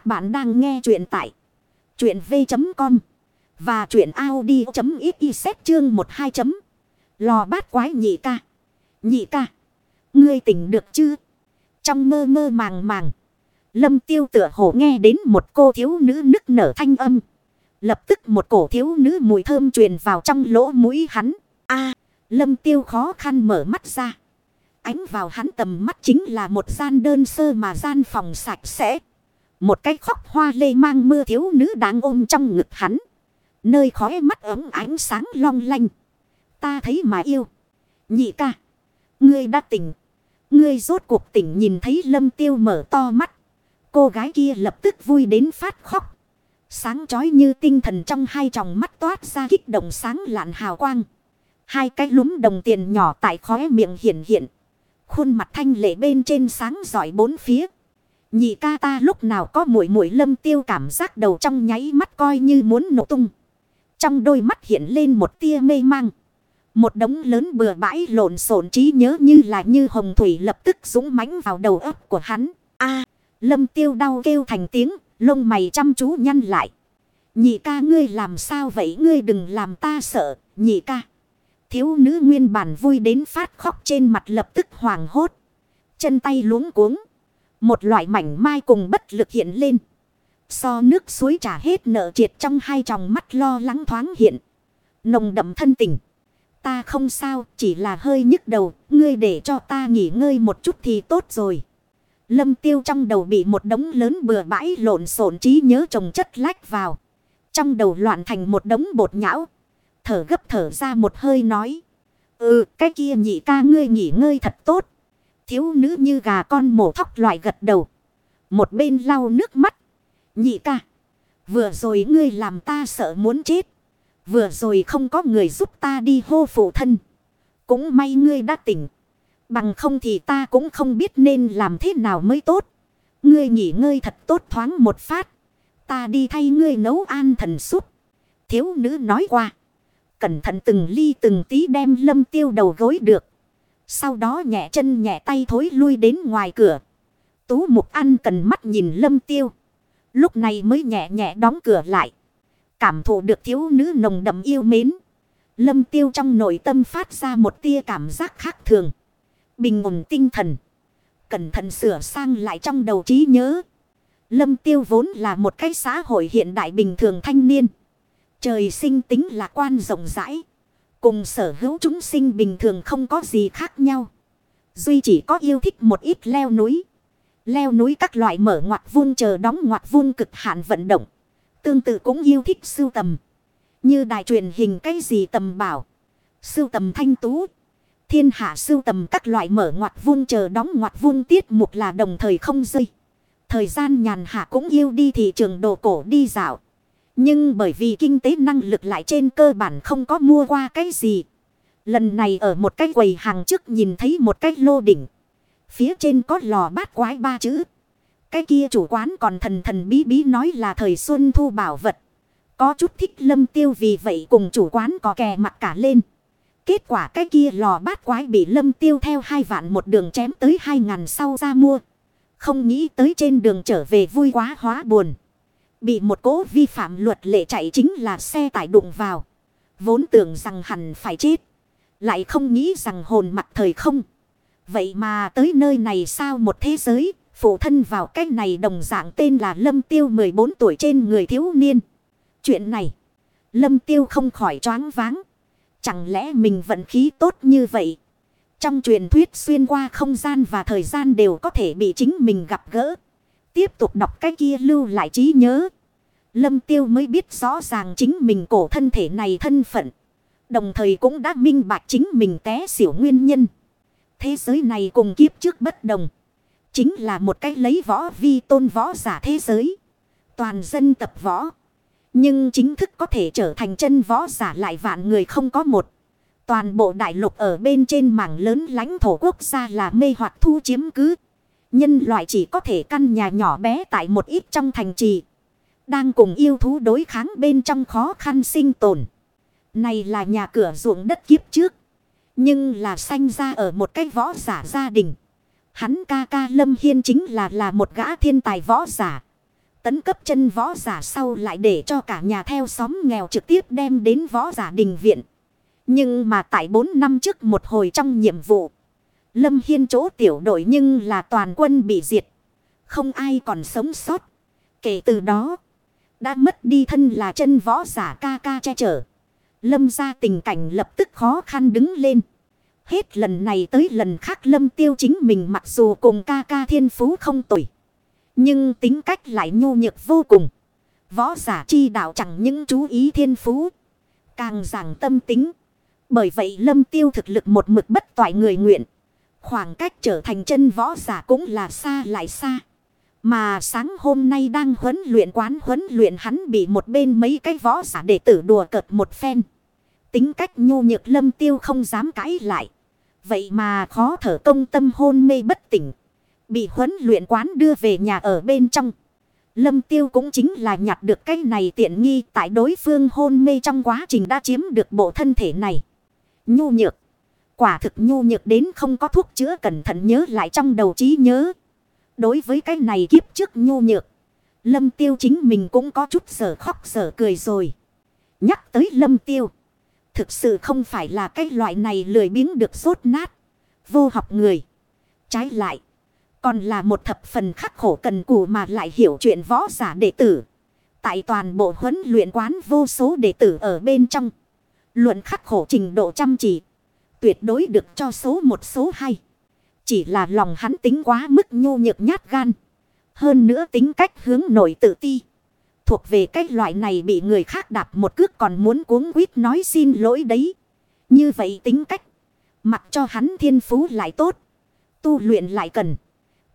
Các bạn đang nghe truyện tại truyện v.com và truyện Audi.xyz chương 12. Lò bát quái nhị ca. Nhị ca. Ngươi tỉnh được chứ? Trong mơ mơ màng màng. Lâm tiêu tựa hồ nghe đến một cô thiếu nữ nức nở thanh âm. Lập tức một cổ thiếu nữ mùi thơm truyền vào trong lỗ mũi hắn. a, lâm tiêu khó khăn mở mắt ra. Ánh vào hắn tầm mắt chính là một gian đơn sơ mà gian phòng sạch sẽ. Một cái khóc hoa lê mang mưa thiếu nữ đang ôm trong ngực hắn. Nơi khói mắt ấm ánh sáng long lanh. Ta thấy mà yêu. Nhị ca. Ngươi đã tỉnh. Ngươi rốt cuộc tỉnh nhìn thấy lâm tiêu mở to mắt. Cô gái kia lập tức vui đến phát khóc. Sáng chói như tinh thần trong hai tròng mắt toát ra kích động sáng lạn hào quang. Hai cái lúm đồng tiền nhỏ tại khóe miệng hiện hiện. Khuôn mặt thanh lệ bên trên sáng giỏi bốn phía. Nhị ca ta lúc nào có muội mũi lâm tiêu cảm giác đầu trong nháy mắt coi như muốn nổ tung. Trong đôi mắt hiện lên một tia mê mang. Một đống lớn bừa bãi lộn xộn trí nhớ như là như hồng thủy lập tức dũng mãnh vào đầu óc của hắn. a lâm tiêu đau kêu thành tiếng, lông mày chăm chú nhăn lại. Nhị ca ngươi làm sao vậy ngươi đừng làm ta sợ, nhị ca. Thiếu nữ nguyên bản vui đến phát khóc trên mặt lập tức hoàng hốt. Chân tay luống cuống. Một loại mảnh mai cùng bất lực hiện lên. So nước suối trả hết nợ triệt trong hai tròng mắt lo lắng thoáng hiện. Nồng đậm thân tình. Ta không sao, chỉ là hơi nhức đầu, ngươi để cho ta nghỉ ngơi một chút thì tốt rồi. Lâm tiêu trong đầu bị một đống lớn bừa bãi lộn xộn trí nhớ trồng chất lách vào. Trong đầu loạn thành một đống bột nhão. Thở gấp thở ra một hơi nói. Ừ, cái kia nhị ca ngươi nghỉ ngơi thật tốt. Thiếu nữ như gà con mổ thóc loại gật đầu. Một bên lau nước mắt. Nhị ca. Vừa rồi ngươi làm ta sợ muốn chết. Vừa rồi không có người giúp ta đi hô phụ thân. Cũng may ngươi đã tỉnh. Bằng không thì ta cũng không biết nên làm thế nào mới tốt. Ngươi nghỉ ngơi thật tốt thoáng một phát. Ta đi thay ngươi nấu an thần súp. Thiếu nữ nói qua. Cẩn thận từng ly từng tí đem lâm tiêu đầu gối được. Sau đó nhẹ chân nhẹ tay thối lui đến ngoài cửa. Tú mục ăn cần mắt nhìn lâm tiêu. Lúc này mới nhẹ nhẹ đóng cửa lại. Cảm thụ được thiếu nữ nồng đậm yêu mến. Lâm tiêu trong nội tâm phát ra một tia cảm giác khác thường. Bình ổn tinh thần. Cẩn thận sửa sang lại trong đầu trí nhớ. Lâm tiêu vốn là một cái xã hội hiện đại bình thường thanh niên. Trời sinh tính lạc quan rộng rãi. Cùng sở hữu chúng sinh bình thường không có gì khác nhau. Duy chỉ có yêu thích một ít leo núi. Leo núi các loại mở ngoặt vuông chờ đóng ngoặt vuông cực hạn vận động. Tương tự cũng yêu thích sưu tầm. Như đài truyền hình cái gì tầm bảo. Sưu tầm thanh tú. Thiên hạ sưu tầm các loại mở ngoặt vuông chờ đóng ngoặt vuông tiết mục là đồng thời không rơi. Thời gian nhàn hạ cũng yêu đi thị trường đồ cổ đi dạo. Nhưng bởi vì kinh tế năng lực lại trên cơ bản không có mua qua cái gì. Lần này ở một cái quầy hàng trước nhìn thấy một cái lô đỉnh. Phía trên có lò bát quái ba chữ. Cái kia chủ quán còn thần thần bí bí nói là thời xuân thu bảo vật. Có chút thích lâm tiêu vì vậy cùng chủ quán có kè mặt cả lên. Kết quả cái kia lò bát quái bị lâm tiêu theo hai vạn một đường chém tới hai ngàn sau ra mua. Không nghĩ tới trên đường trở về vui quá hóa buồn. Bị một cố vi phạm luật lệ chạy chính là xe tải đụng vào. Vốn tưởng rằng hẳn phải chết. Lại không nghĩ rằng hồn mặt thời không. Vậy mà tới nơi này sao một thế giới. Phụ thân vào cái này đồng dạng tên là Lâm Tiêu 14 tuổi trên người thiếu niên. Chuyện này. Lâm Tiêu không khỏi choáng váng. Chẳng lẽ mình vận khí tốt như vậy? Trong truyền thuyết xuyên qua không gian và thời gian đều có thể bị chính mình gặp gỡ. Tiếp tục đọc cái kia lưu lại trí nhớ. Lâm tiêu mới biết rõ ràng chính mình cổ thân thể này thân phận. Đồng thời cũng đã minh bạch chính mình té xỉu nguyên nhân. Thế giới này cùng kiếp trước bất đồng. Chính là một cách lấy võ vi tôn võ giả thế giới. Toàn dân tập võ. Nhưng chính thức có thể trở thành chân võ giả lại vạn người không có một. Toàn bộ đại lục ở bên trên mảng lớn lãnh thổ quốc gia là mê hoặc thu chiếm cứ. Nhân loại chỉ có thể căn nhà nhỏ bé tại một ít trong thành trì. Đang cùng yêu thú đối kháng bên trong khó khăn sinh tồn. Này là nhà cửa ruộng đất kiếp trước. Nhưng là sanh ra ở một cái võ giả gia đình. Hắn ca ca Lâm Hiên chính là là một gã thiên tài võ giả. Tấn cấp chân võ giả sau lại để cho cả nhà theo xóm nghèo trực tiếp đem đến võ giả đình viện. Nhưng mà tại 4 năm trước một hồi trong nhiệm vụ. Lâm Hiên chỗ tiểu đội nhưng là toàn quân bị diệt. Không ai còn sống sót. Kể từ đó. Đã mất đi thân là chân võ giả ca ca che chở. Lâm ra tình cảnh lập tức khó khăn đứng lên. Hết lần này tới lần khác lâm tiêu chính mình mặc dù cùng ca ca thiên phú không tuổi. Nhưng tính cách lại nhu nhược vô cùng. Võ giả chi đạo chẳng những chú ý thiên phú. Càng giảng tâm tính. Bởi vậy lâm tiêu thực lực một mực bất toại người nguyện. Khoảng cách trở thành chân võ giả cũng là xa lại xa. Mà sáng hôm nay đang huấn luyện quán huấn luyện hắn bị một bên mấy cái võ giả đệ tử đùa cợt một phen. Tính cách nhu nhược lâm tiêu không dám cãi lại. Vậy mà khó thở công tâm hôn mê bất tỉnh. Bị huấn luyện quán đưa về nhà ở bên trong. Lâm tiêu cũng chính là nhặt được cái này tiện nghi tại đối phương hôn mê trong quá trình đã chiếm được bộ thân thể này. Nhu nhược. Quả thực nhu nhược đến không có thuốc chữa cẩn thận nhớ lại trong đầu trí nhớ. Đối với cái này kiếp trước nhu nhược. Lâm tiêu chính mình cũng có chút sở khóc sở cười rồi. Nhắc tới lâm tiêu. Thực sự không phải là cái loại này lười biếng được rốt nát. Vô học người. Trái lại. Còn là một thập phần khắc khổ cần cù mà lại hiểu chuyện võ giả đệ tử. Tại toàn bộ huấn luyện quán vô số đệ tử ở bên trong. Luận khắc khổ trình độ chăm chỉ. Tuyệt đối được cho số một số hai. Chỉ là lòng hắn tính quá mức nhô nhược nhát gan. Hơn nữa tính cách hướng nổi tự ti. Thuộc về cái loại này bị người khác đạp một cước còn muốn cuống quýt nói xin lỗi đấy. Như vậy tính cách. Mặc cho hắn thiên phú lại tốt. Tu luyện lại cần.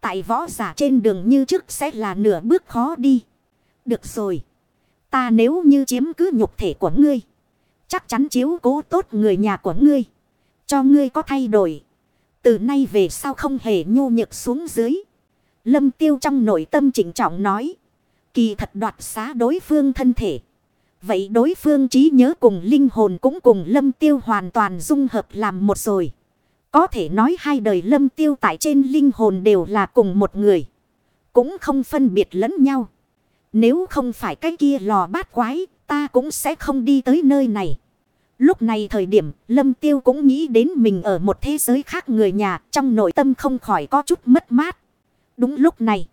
Tại võ giả trên đường như trước sẽ là nửa bước khó đi. Được rồi. Ta nếu như chiếm cứ nhục thể của ngươi. Chắc chắn chiếu cố tốt người nhà của ngươi. Cho ngươi có thay đổi. Từ nay về sau không hề nhu nhược xuống dưới. Lâm tiêu trong nội tâm chỉnh trọng nói. Kỳ thật đoạt xá đối phương thân thể. Vậy đối phương trí nhớ cùng linh hồn cũng cùng lâm tiêu hoàn toàn dung hợp làm một rồi. Có thể nói hai đời lâm tiêu tại trên linh hồn đều là cùng một người. Cũng không phân biệt lẫn nhau. Nếu không phải cái kia lò bát quái, ta cũng sẽ không đi tới nơi này. Lúc này thời điểm, lâm tiêu cũng nghĩ đến mình ở một thế giới khác người nhà, trong nội tâm không khỏi có chút mất mát. Đúng lúc này,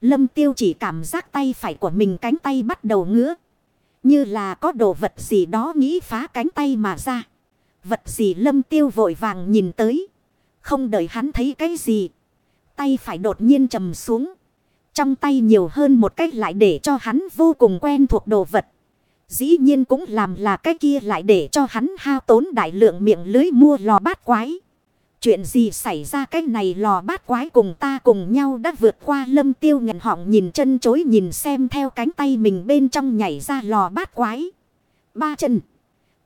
lâm tiêu chỉ cảm giác tay phải của mình cánh tay bắt đầu ngứa. Như là có đồ vật gì đó nghĩ phá cánh tay mà ra. Vật gì lâm tiêu vội vàng nhìn tới. Không đợi hắn thấy cái gì. Tay phải đột nhiên trầm xuống. Trong tay nhiều hơn một cách lại để cho hắn vô cùng quen thuộc đồ vật. Dĩ nhiên cũng làm là cái kia lại để cho hắn hao tốn đại lượng miệng lưới mua lò bát quái. Chuyện gì xảy ra cái này lò bát quái cùng ta cùng nhau đã vượt qua lâm tiêu ngần họng nhìn chân chối nhìn xem theo cánh tay mình bên trong nhảy ra lò bát quái. Ba chân.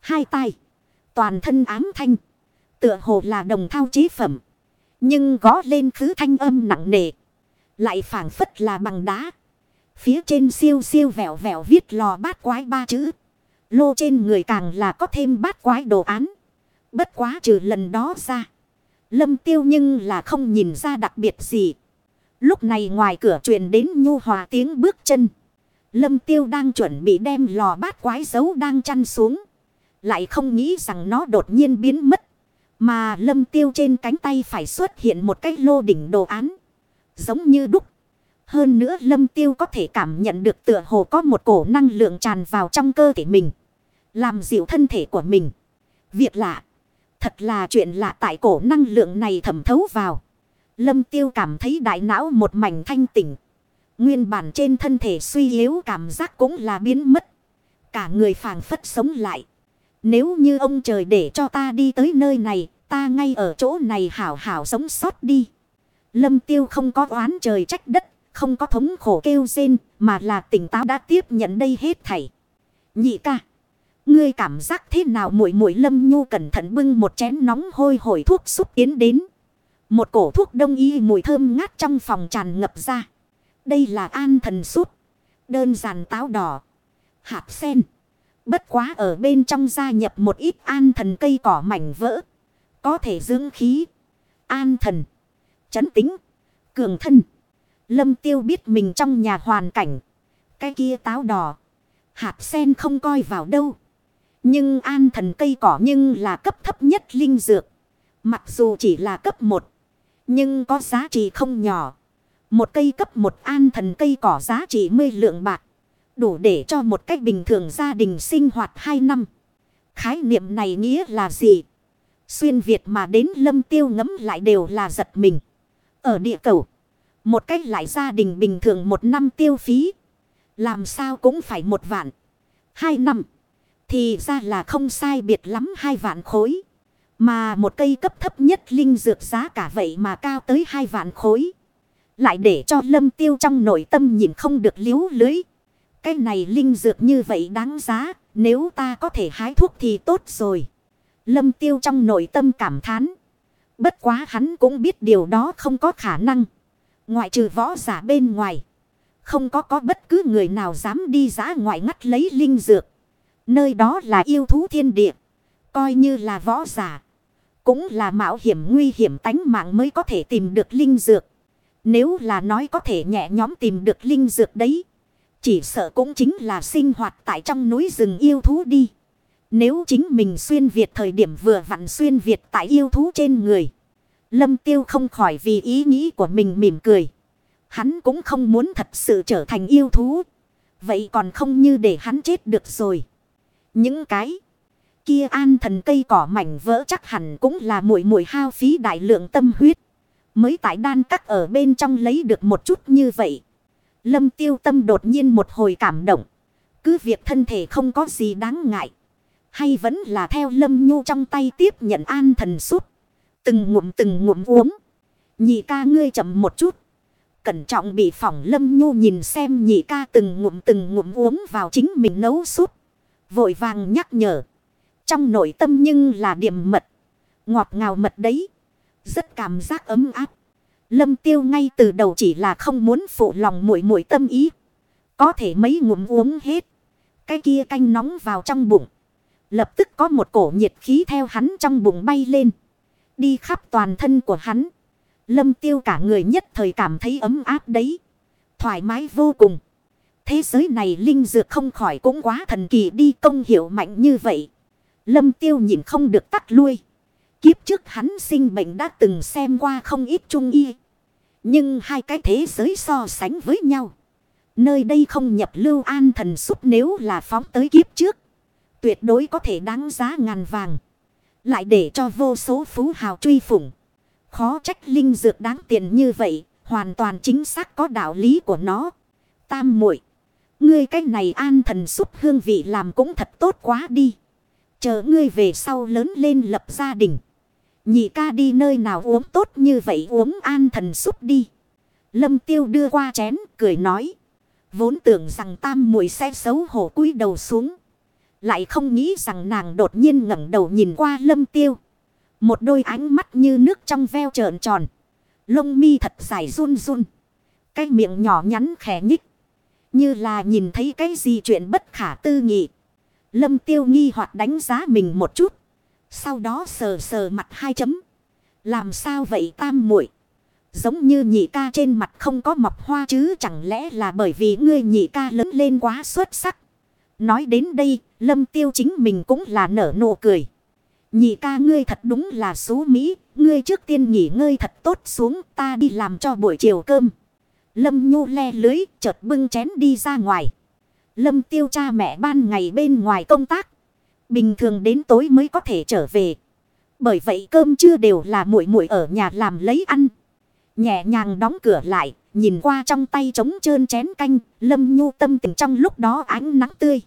Hai tay. Toàn thân ám thanh. Tựa hồ là đồng thao chế phẩm. Nhưng gõ lên khứ thanh âm nặng nề. Lại phảng phất là bằng đá. Phía trên siêu siêu vẹo vẹo viết lò bát quái ba chữ. Lô trên người càng là có thêm bát quái đồ án. Bất quá trừ lần đó ra. Lâm tiêu nhưng là không nhìn ra đặc biệt gì. Lúc này ngoài cửa truyền đến nhu hòa tiếng bước chân. Lâm tiêu đang chuẩn bị đem lò bát quái giấu đang chăn xuống. Lại không nghĩ rằng nó đột nhiên biến mất. Mà lâm tiêu trên cánh tay phải xuất hiện một cái lô đỉnh đồ án. Giống như đúc. Hơn nữa lâm tiêu có thể cảm nhận được tựa hồ có một cổ năng lượng tràn vào trong cơ thể mình. Làm dịu thân thể của mình. Việc lạ. Thật là chuyện lạ tại cổ năng lượng này thẩm thấu vào. Lâm tiêu cảm thấy đại não một mảnh thanh tỉnh. Nguyên bản trên thân thể suy yếu cảm giác cũng là biến mất. Cả người phàng phất sống lại. Nếu như ông trời để cho ta đi tới nơi này, ta ngay ở chỗ này hảo hảo sống sót đi. Lâm tiêu không có oán trời trách đất, không có thống khổ kêu rên, mà là tỉnh táo đã tiếp nhận đây hết thảy. Nhị ca. Ngươi cảm giác thế nào muội muội lâm nhu cẩn thận bưng một chén nóng hôi hổi thuốc xúc tiến đến. Một cổ thuốc đông y mùi thơm ngát trong phòng tràn ngập ra. Đây là an thần súp. Đơn giản táo đỏ. Hạt sen. Bất quá ở bên trong gia nhập một ít an thần cây cỏ mảnh vỡ. Có thể dưỡng khí. An thần. Chấn tính. Cường thân. Lâm tiêu biết mình trong nhà hoàn cảnh. Cái kia táo đỏ. Hạt sen không coi vào đâu. Nhưng an thần cây cỏ nhưng là cấp thấp nhất linh dược. Mặc dù chỉ là cấp 1. Nhưng có giá trị không nhỏ. Một cây cấp một an thần cây cỏ giá trị 10 lượng bạc. Đủ để cho một cách bình thường gia đình sinh hoạt 2 năm. Khái niệm này nghĩa là gì? Xuyên Việt mà đến lâm tiêu ngấm lại đều là giật mình. Ở địa cầu. Một cách lại gia đình bình thường một năm tiêu phí. Làm sao cũng phải một vạn. Hai năm. Thì ra là không sai biệt lắm hai vạn khối. Mà một cây cấp thấp nhất linh dược giá cả vậy mà cao tới hai vạn khối. Lại để cho lâm tiêu trong nội tâm nhìn không được liếu lưới. Cái này linh dược như vậy đáng giá. Nếu ta có thể hái thuốc thì tốt rồi. Lâm tiêu trong nội tâm cảm thán. Bất quá hắn cũng biết điều đó không có khả năng. Ngoại trừ võ giả bên ngoài. Không có có bất cứ người nào dám đi giã ngoại ngắt lấy linh dược. Nơi đó là yêu thú thiên địa. Coi như là võ giả. Cũng là mạo hiểm nguy hiểm tánh mạng mới có thể tìm được linh dược. Nếu là nói có thể nhẹ nhóm tìm được linh dược đấy. Chỉ sợ cũng chính là sinh hoạt tại trong núi rừng yêu thú đi. Nếu chính mình xuyên Việt thời điểm vừa vặn xuyên Việt tại yêu thú trên người. Lâm tiêu không khỏi vì ý nghĩ của mình mỉm cười. Hắn cũng không muốn thật sự trở thành yêu thú. Vậy còn không như để hắn chết được rồi. Những cái kia an thần cây cỏ mảnh vỡ chắc hẳn cũng là mũi mũi hao phí đại lượng tâm huyết. Mới tại đan cắt ở bên trong lấy được một chút như vậy. Lâm tiêu tâm đột nhiên một hồi cảm động. Cứ việc thân thể không có gì đáng ngại. Hay vẫn là theo lâm nhu trong tay tiếp nhận an thần súp. Từng ngụm từng ngụm uống. Nhị ca ngươi chậm một chút. Cẩn trọng bị phỏng lâm nhu nhìn xem nhị ca từng ngụm từng ngụm uống vào chính mình nấu súp. Vội vàng nhắc nhở. Trong nội tâm nhưng là điểm mật. Ngọt ngào mật đấy. Rất cảm giác ấm áp. Lâm tiêu ngay từ đầu chỉ là không muốn phụ lòng mũi mũi tâm ý. Có thể mấy ngụm uống hết. Cái kia canh nóng vào trong bụng. Lập tức có một cổ nhiệt khí theo hắn trong bụng bay lên. Đi khắp toàn thân của hắn. Lâm tiêu cả người nhất thời cảm thấy ấm áp đấy. Thoải mái vô cùng. Thế giới này linh dược không khỏi cũng quá thần kỳ đi công hiệu mạnh như vậy. Lâm tiêu nhìn không được tắt lui. Kiếp trước hắn sinh bệnh đã từng xem qua không ít trung y. Nhưng hai cái thế giới so sánh với nhau. Nơi đây không nhập lưu an thần súc nếu là phóng tới kiếp trước. Tuyệt đối có thể đáng giá ngàn vàng. Lại để cho vô số phú hào truy phủng. Khó trách linh dược đáng tiền như vậy. Hoàn toàn chính xác có đạo lý của nó. Tam muội, Ngươi cách này an thần xúc hương vị làm cũng thật tốt quá đi. Chờ ngươi về sau lớn lên lập gia đình. Nhị ca đi nơi nào uống tốt như vậy uống an thần xúc đi. Lâm tiêu đưa qua chén, cười nói. Vốn tưởng rằng tam muội sẽ xấu hổ cúi đầu xuống. Lại không nghĩ rằng nàng đột nhiên ngẩng đầu nhìn qua lâm tiêu. Một đôi ánh mắt như nước trong veo trợn tròn. Lông mi thật dài run run. Cái miệng nhỏ nhắn khẽ nhích. Như là nhìn thấy cái gì chuyện bất khả tư nghị. Lâm tiêu nghi hoặc đánh giá mình một chút. Sau đó sờ sờ mặt hai chấm. Làm sao vậy tam muội Giống như nhị ca trên mặt không có mọc hoa chứ chẳng lẽ là bởi vì ngươi nhị ca lớn lên quá xuất sắc. Nói đến đây, lâm tiêu chính mình cũng là nở nụ cười. Nhị ca ngươi thật đúng là xú Mỹ, ngươi trước tiên nghỉ ngơi thật tốt xuống ta đi làm cho buổi chiều cơm. Lâm nhu le lưới, chợt bưng chén đi ra ngoài. Lâm tiêu cha mẹ ban ngày bên ngoài công tác. Bình thường đến tối mới có thể trở về. Bởi vậy cơm chưa đều là muội muội ở nhà làm lấy ăn. Nhẹ nhàng đóng cửa lại, nhìn qua trong tay trống trơn chén canh, lâm nhu tâm tình trong lúc đó ánh nắng tươi.